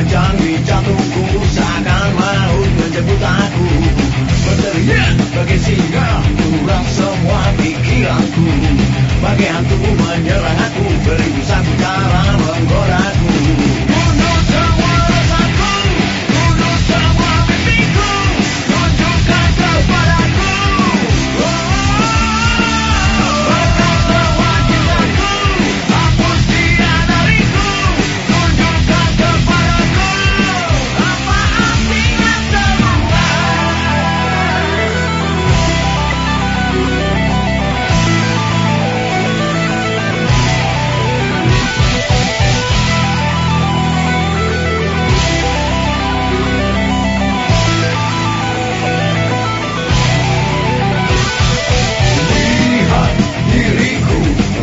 Terjang di jantungku seakan maut menjemput aku. Berteriak bagai singa kurang semua pikiranku. Bagai hantu menyerang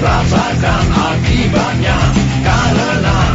rasakan akibatnya karena